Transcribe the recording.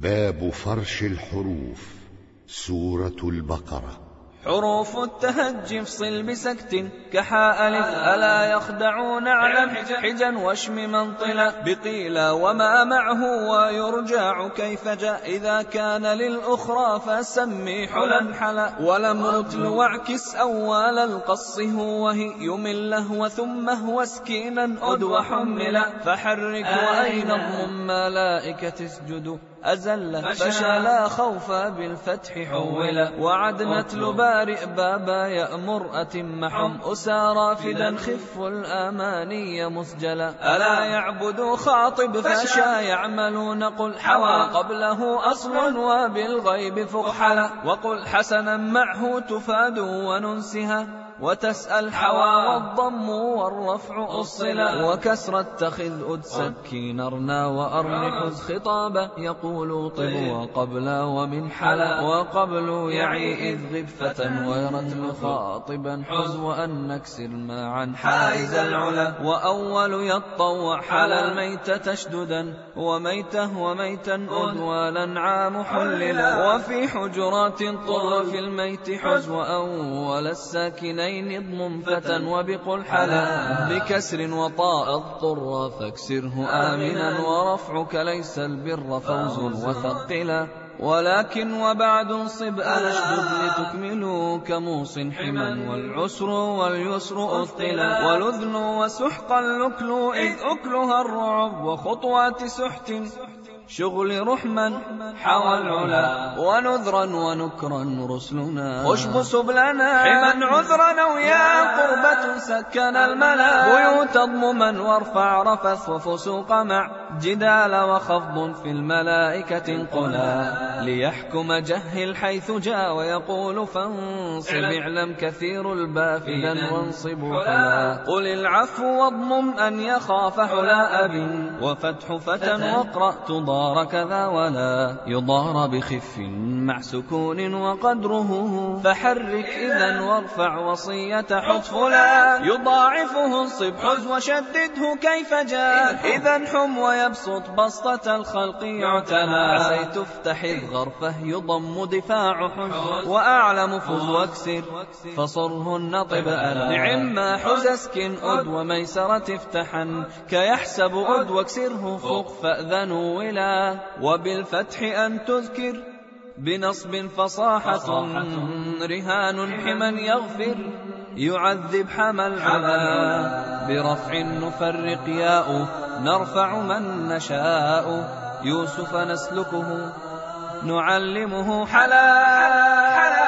باب فرش الحروف سورة البقرة. حروف التهج افصل بسكت كحاء ألف ألا يخدعون على حجا واشم منطلا بقيلا وما معه ويرجع كيف جاء؟ إذا كان للأخرى فسمي حلا حلا. ولم رتل واعكس أول القص هو وهي يمله وثم هو سكينا أد وحملا فحرك وأين الضم؟ ملائكة اسجدوا أزل فشلا خوفا بالفتح حولا وعدنت لبارئ بابا يأمر أتم حم أسارى فدا خف الأماني مسجلا. ألا يعبد خاطب فشا يعملون. قل حوى قبله أصل وبالغيب فقحلا وقل حسنا معه تفاد وننسها. وتسأل حوى والضم والرفع أصلا وكسر اتخذ أد سكين أرنا وأرن حز خطابة يقول طب وقبل ومن حلا وقبل يعي إذ غفة ويرتل خاطبا حز وأن نكسر معا حائز العلا. وأول يطوع حل الميت تشددا وميته وميتا أدوالا عام حللا وفي حجرات طر في الميت حز وأول الساكنين العين اضمم فتى وبقل حلا. بكسر وطاء اضطر فاكسره آمنا ورفعك ليس البر فوز وثقلا. ولكن وبعد انصب أشدد لتكملوا كموص حما والعسر واليسر أثقلا. ولذن وسحقا لكل إذ أكلها الرعب وخطوات سحت شغل رحما حوى العلا ونذرا ونكرا رسلنا. خشب سبلنا. حما عذرا ويا قربة سكن الملا. بيوت اضمما وارفع رفث وفسوق مع. جدال وخفض في الملائكة قلا ليحكم جهل حيث جاء ويقول فانصب اعلم كثير البافدا وانصبوا فلا قل العفو واضمم أن يخاف حلا أب وفتح فتى واقرأ تضار يضار كذا ولا يضار بخف مع سكون وقدره. فحرك إذا وارفع وصية حذف لا يضاعفه انصب حز وشدده كيف جاء. إذا حم ويبسط بسطة الخلق يعتنى عسي تفتح الغرفة يضم دفاع حز وأعلم فز واكسر فصرهن طبأ نعم ما حز اسكن أد وميسرة افتحا. كيحسب أد واكسره فوق فأذنوا ولا وبالفتح أن تذكر بنصب فصاحة رهان حما يغفر يعذب حمى العلا برفع نفرق ياء نرفع من نشاء يوسف نسلكه نعلمه حلا, حلا.